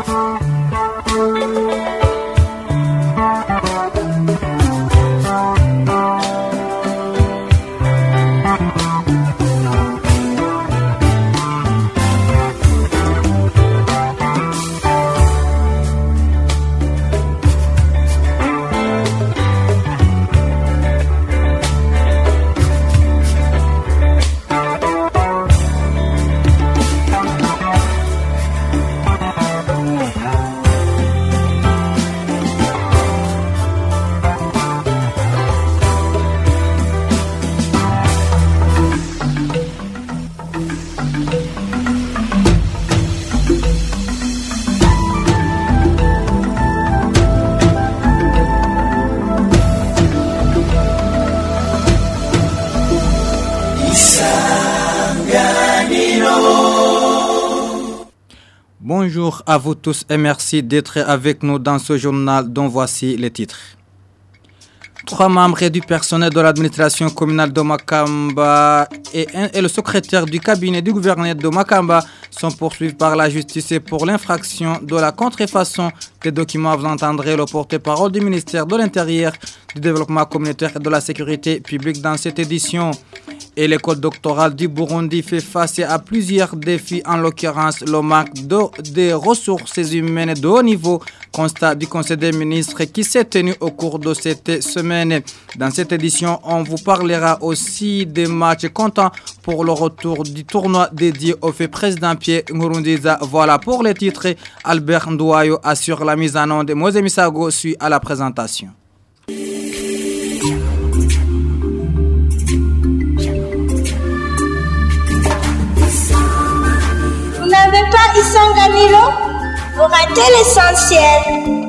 Oh. Bonjour à vous tous et merci d'être avec nous dans ce journal dont voici les titres. Trois membres du personnel de l'administration communale de Makamba et, le secrétaire du cabinet du gouverneur de Makamba sont poursuivis par la justice pour l'infraction de la contrefaçon des documents. Vous entendrez le porte-parole du ministère de l'Intérieur, du Développement communautaire et de la Sécurité publique dans cette édition. Et l'école doctorale du Burundi fait face à plusieurs défis, en l'occurrence le manque de, ressources humaines de haut niveau, constat du Conseil des ministres qui s'est tenu au cours de cette semaine. Dans cette édition, on vous parlera aussi des matchs comptants pour le retour du tournoi dédié au fait président Pierre Nkurunziza. Voilà pour les titres. Albert Ndouayo assure la mise en onde. Mosé Misago suit à la présentation. Pas Isanganilo Vous ratez l'essentiel.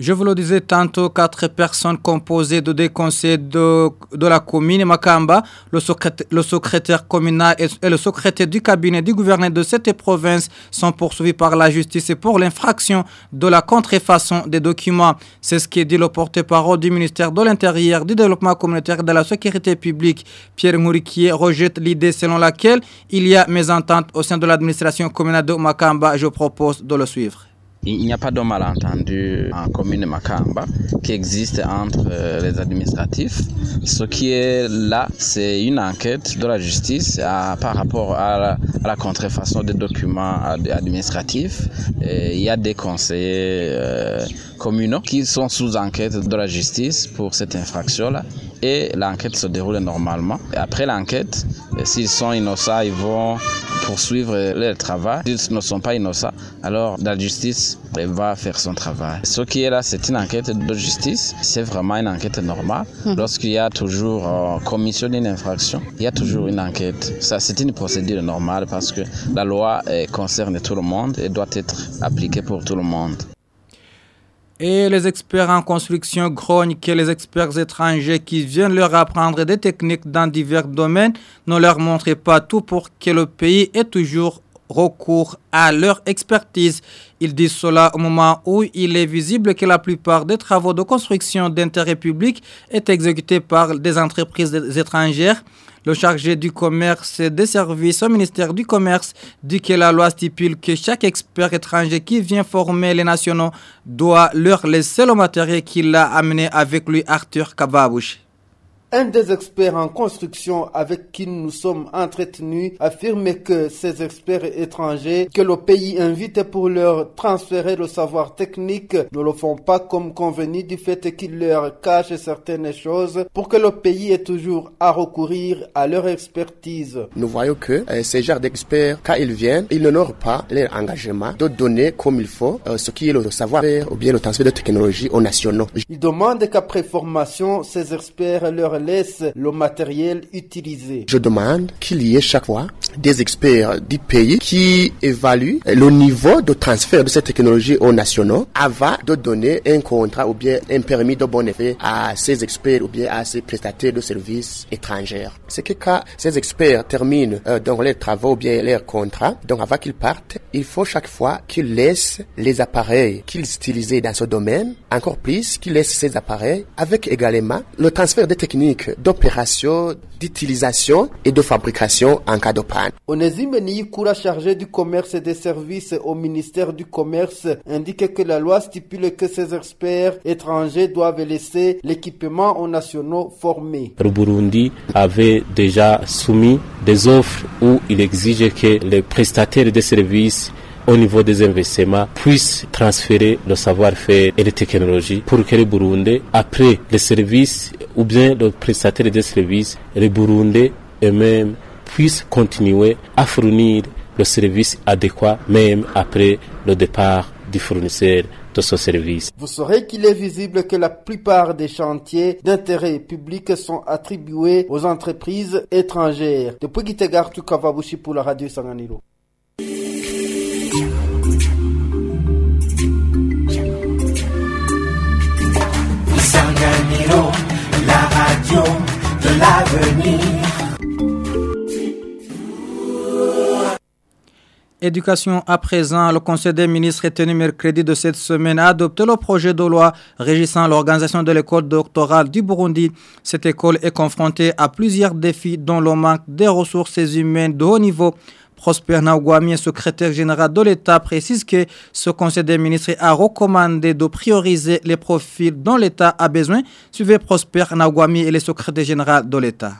Je vous le disais tantôt, quatre personnes composées de deux conseils de, la commune Makamba, le secrétaire, le secrétaire communal et, le secrétaire du cabinet du gouverneur de cette province sont poursuivis par la justice pour l'infraction de la contrefaçon des documents. C'est ce qui dit le porte-parole du ministère de l'Intérieur, du Développement communautaire et de la Sécurité publique. Pierre Mouriquier rejette l'idée selon laquelle il y a mésentente au sein de l'administration communale de Makamba. Je propose de le suivre. Il n'y a pas de malentendu en commune Makamba qui existe entre euh, les administratifs. Ce qui est là, c'est une enquête de la justice par rapport à la, contrefaçon des documents administratifs. Il y a des conseillers euh, communaux qui sont sous enquête de la justice pour cette infraction-là. Et l'enquête se déroule normalement. Après l'enquête, s'ils sont innocents, ils vont poursuivre leur travail. S'ils ne sont pas innocents, alors la justice va faire son travail. Ce qui est là, c'est une enquête de justice. C'est vraiment une enquête normale. Mmh. Lorsqu'il y a toujours euh, commission d'une infraction, il y a toujours une enquête. Ça, c'est une procédure normale parce que la loi euh, concerne tout le monde et doit être appliquée pour tout le monde. Et les experts en construction grognent que les experts étrangers qui viennent leur apprendre des techniques dans divers domaines ne leur montrent pas tout pour que le pays ait toujours recours à leur expertise. Ils disent cela au moment où il est visible que la plupart des travaux de construction d'intérêt public est exécutés par des entreprises étrangères. Le chargé du commerce et des services au ministère du Commerce dit que la loi stipule que chaque expert étranger qui vient former les nationaux doit leur laisser le matériel qu'il a amené avec lui, Arthur Kababouche. Un des experts en construction avec qui nous sommes entretenus affirme que ces experts étrangers que le pays invite pour leur transférer le savoir technique ne le font pas comme convenu du fait qu'ils leur cachent certaines choses pour que le pays ait toujours à recourir à leur expertise. Nous voyons que euh, ces genres d'experts, quand ils viennent, ils n'honorent pas leur engagement de donner comme il faut euh, ce qui est le savoir-faire ou bien le transfert de technologie aux nationaux. Ils demandent qu'après formation, ces experts leur laisse le matériel. Je demande qu'il y ait chaque fois des experts du pays qui évaluent le niveau de transfert de cette technologie aux nationaux avant de donner un contrat ou bien un permis de bon effet à ces experts ou bien à ces prestataires de services étrangers. C'est que quand ces experts terminent euh, donc leurs travaux ou bien leurs contrats, donc avant qu'ils partent, il faut chaque fois qu'ils laissent les appareils qu'ils utilisaient dans ce domaine, encore plus qu'ils laissent ces appareils avec également le transfert des techniques techniques d'opération, d'utilisation et de fabrication en cas de panne. Onésime Niyikura, chargé du commerce et des services au ministère du Commerce, indique que la loi stipule que ces experts étrangers doivent laisser l'équipement aux nationaux formés. Le Burundi avait déjà soumis des offres où il exigeait que les prestataires de services au niveau des investissements puissent transférer le savoir-faire et les technologies pour que les Burundais, après les services ou bien le prestataire de services, les Burundais eux-mêmes puissent continuer à fournir le service adéquat même après le départ du fournisseur Vous saurez qu'il est visible que la plupart des chantiers d'intérêt public sont attribués aux entreprises étrangères. Depuis Gitegar Kavabushi pour la radio Sanganiro. Éducation à présent, le Conseil des ministres est tenu mercredi de cette semaine à adopter le projet de loi régissant l'organisation de l'école doctorale du Burundi. Cette école est confrontée à plusieurs défis dont le manque des ressources humaines de haut niveau, Prosper Naouguami, secrétaire général de l'État, précise que ce Conseil des ministres a recommandé de prioriser les profils dont l'État a besoin. Suivez Prosper Naouguami et le secrétaire général de l'État.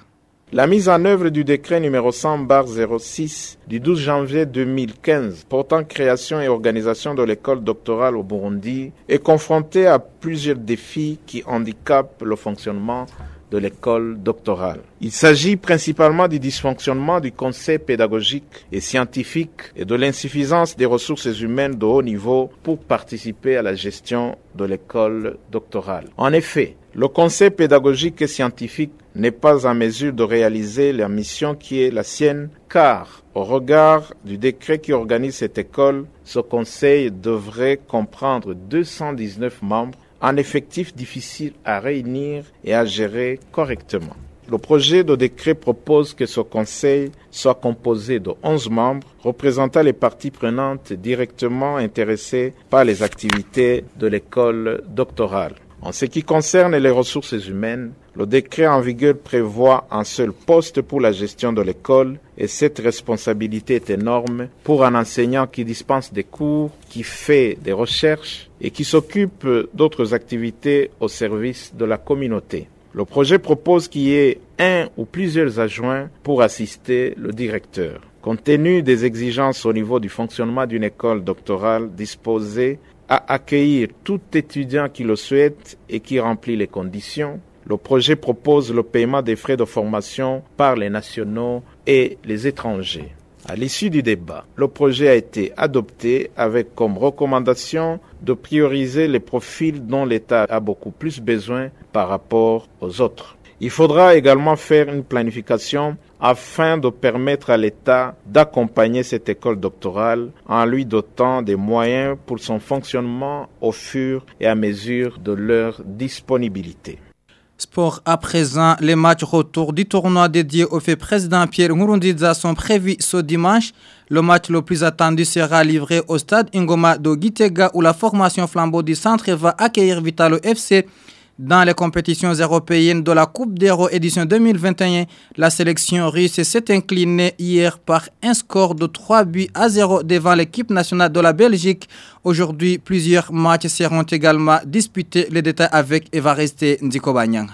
La mise en œuvre du décret numéro 100-06 du 12 janvier 2015 portant création et organisation de l'école doctorale au Burundi est confrontée à plusieurs défis qui handicapent le fonctionnement de l'école doctorale. Il s'agit principalement du dysfonctionnement du conseil pédagogique et scientifique et de l'insuffisance des ressources humaines de haut niveau pour participer à la gestion de l'école doctorale. En effet, le conseil pédagogique et scientifique n'est pas en mesure de réaliser la mission qui est la sienne car au regard du décret qui organise cette école, ce conseil devrait comprendre 219 membres un effectif difficile à réunir et à gérer correctement. Le projet de décret propose que ce conseil soit composé de 11 membres représentant les parties prenantes directement intéressées par les activités de l'école doctorale. En ce qui concerne les ressources humaines, le décret en vigueur prévoit un seul poste pour la gestion de l'école et cette responsabilité est énorme pour un enseignant qui dispense des cours, qui fait des recherches et qui s'occupe d'autres activités au service de la communauté. Le projet propose qu'il y ait un ou plusieurs adjoints pour assister le directeur. Compte tenu des exigences au niveau du fonctionnement d'une école doctorale disposée à accueillir tout étudiant qui le souhaite et qui remplit les conditions, le projet propose le paiement des frais de formation par les nationaux et les étrangers. À l'issue du débat, le projet a été adopté avec comme recommandation de prioriser les profils dont l'État a beaucoup plus besoin par rapport aux autres. Il faudra également faire une planification afin de permettre à l'État d'accompagner cette école doctorale en lui dotant des moyens pour son fonctionnement au fur et à mesure de leur disponibilité. Sport à présent, les matchs retour du tournoi dédié au fait président Pierre Nkurunziza sont prévus ce dimanche. Le match le plus attendu sera livré au stade Ingoma de Gitega où la formation flambeau du centre va accueillir Vitalo FC. Dans les compétitions européennes de la Coupe d'Euro édition 2021, la sélection russe s'est inclinée hier par un score de 3 buts à 0 devant l'équipe nationale de la Belgique. Aujourd'hui, plusieurs matchs seront également disputés. Les détails avec Evariste Ndikobanyang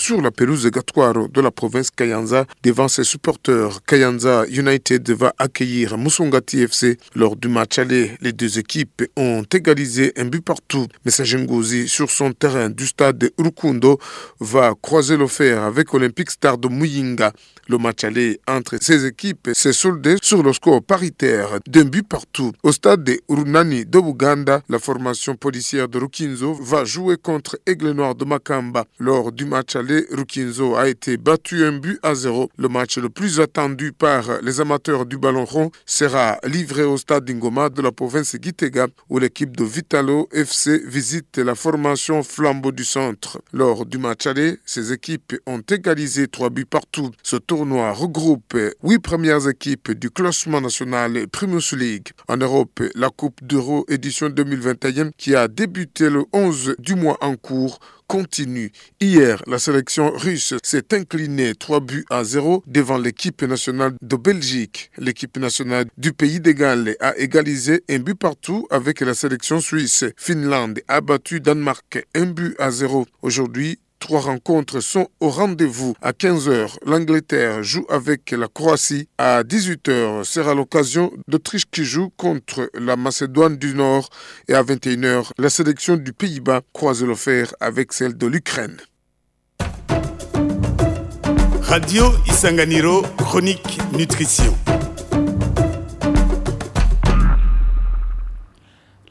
sur la pelouse de Gatwaro de la province Kayanza devant ses supporters. Kayanza United va accueillir Musongati FC lors du match aller. Les deux équipes ont égalisé un but partout. Message Ngozi sur son terrain du stade de Urukundo va croiser le avec Olympique Star de Muyinga. Le match aller entre ces équipes s'est soldé sur le score paritaire d'un but partout. Au stade de Urunani de Buganda, la formation policière de Rukinzo va jouer contre Aigle Noir de Makamba. Lors du match aller, Rukinzo a été battu un but à zéro. Le match le plus attendu par les amateurs du ballon rond sera livré au stade d'Ingoma de la province Gitega où l'équipe de Vitalo FC visite la formation Flambeau du Centre. Lors du match aller, ces équipes ont égalisé trois buts partout. Ce tournoi regroupe huit premières équipes du classement national Primus League. En Europe, la Coupe d'Euro édition 2021 qui a débuté le 11 du mois en cours continue. Hier, la sélection russe s'est inclinée 3 buts à 0 devant l'équipe nationale de Belgique. L'équipe nationale du pays des Galles a égalisé un but partout avec la sélection suisse. Finlande a battu Danemark un but à 0. Aujourd'hui, Trois rencontres sont au rendez-vous. À 15h, l'Angleterre joue avec la Croatie. À 18h sera l'occasion d'Autriche qui joue contre la Macédoine du Nord. Et à 21h, la sélection du Pays-Bas croise le fer avec celle de l'Ukraine. Radio Isanganiro, chronique nutrition.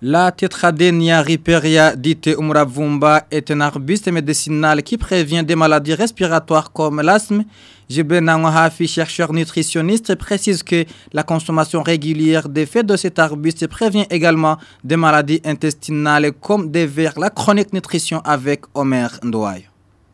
La Tetradenia riperia dite umravumba est un arbuste médicinal qui prévient des maladies respiratoires comme l'asthme. Gilbert Nangohafi, chercheur nutritionniste, précise que la consommation régulière des feuilles de cet arbuste prévient également des maladies intestinales comme des vers, la chronique nutrition avec Omer Ndouaye.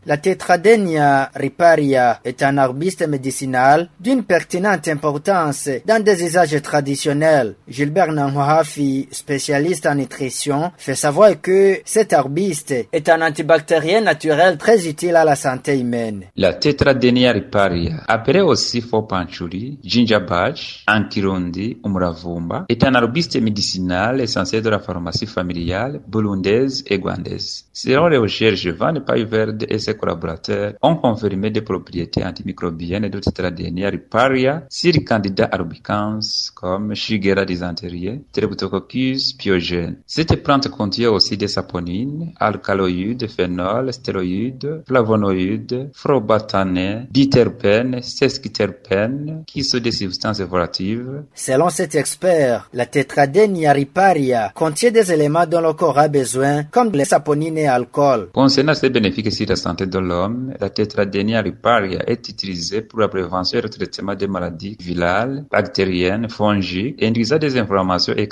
La Tetradenia riparia est un arbuste médicinal d'une pertinente importance dans des usages traditionnels. Gilbert Nanhohafi, spécialiste en nutrition, fait savoir que cet arbuste est un antibactérien naturel très utile à la santé humaine. La Tetradenia riparia, appelée aussi faux panchuri, gingerbach, ankirundi, umravumba, est un arbuste médicinal essentiel de la pharmacie familiale burundaise et gwandaise. Selon les recherches, Van et collaborateurs ont confirmé des propriétés antimicrobiennes de Tetradenia riparia sur candidats albicans comme Shigella dysenterie, Streptococcus pyogène. Cette plante contient aussi des saponines, alcaloïdes, phénols, stéroïdes, flavonoïdes, phrobatanes, diterpènes, sesquiterpènes, qui sont des substances volatives. Selon cet expert, la Tetradenia riparia contient des éléments dont le corps a besoin, comme les saponines et alcool. Concernant ses bénéfices sur la santé de l'homme, la Tetradenia riparia est utilisée pour la prévention et le traitement des maladies virales, bactériennes, fongiques, induisant des inflammations et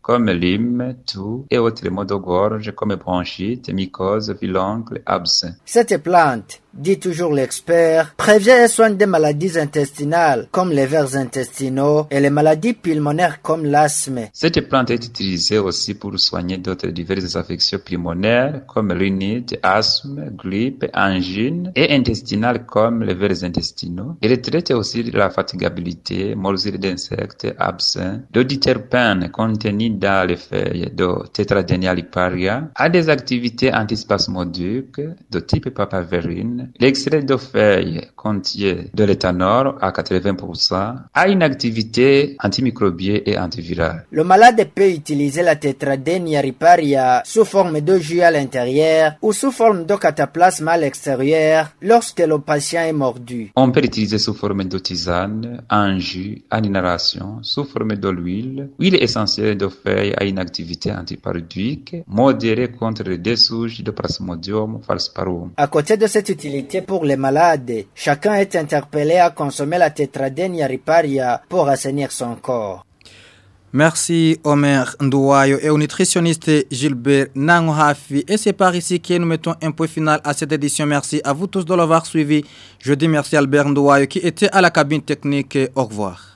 comme lyme, toux et autres maux de gorge comme bronchite, mycose, viloncle, abcès. Cette plante, dit toujours l'expert, prévient et soigne des maladies intestinales comme les vers intestinaux et les maladies pulmonaires comme l'asthme. Cette plante est utilisée aussi pour soigner d'autres diverses affections pulmonaires comme rhinite, asthme, grippe, angine et intestinales comme les vers intestinaux. Elle traite aussi de la fatigabilité, morsure d'insectes, absents. Le diterpène contenu dans les feuilles de Tetradenia liparia a des activités antispasmodiques de type papaverine. L'extrait de feuilles contient de l'éthanol à 80%, a une activité antimicrobienne et antivirale. Le malade peut utiliser la Tetradenia riparia sous forme de jus à l'intérieur ou sous forme de cataplasme à l'extérieur lorsque le patient est mordu. On peut l'utiliser sous forme de tisane, en jus, en inhalation, sous forme de l'huile. L'huile essentielle de feuilles a une activité antiparudique modérée contre les dessouches de Plasmodium falciparum. À côté de cette pour les malades, chacun est interpellé à consommer la Tetradenia riparia pour assainir son corps. Merci Omer Ndouayo et au nutritionniste Gilbert Nangohafi. Et c'est par ici que nous mettons un point final à cette édition. Merci à vous tous de l'avoir suivi. Je dis merci à Albert Ndouayo qui était à la cabine technique. Au revoir.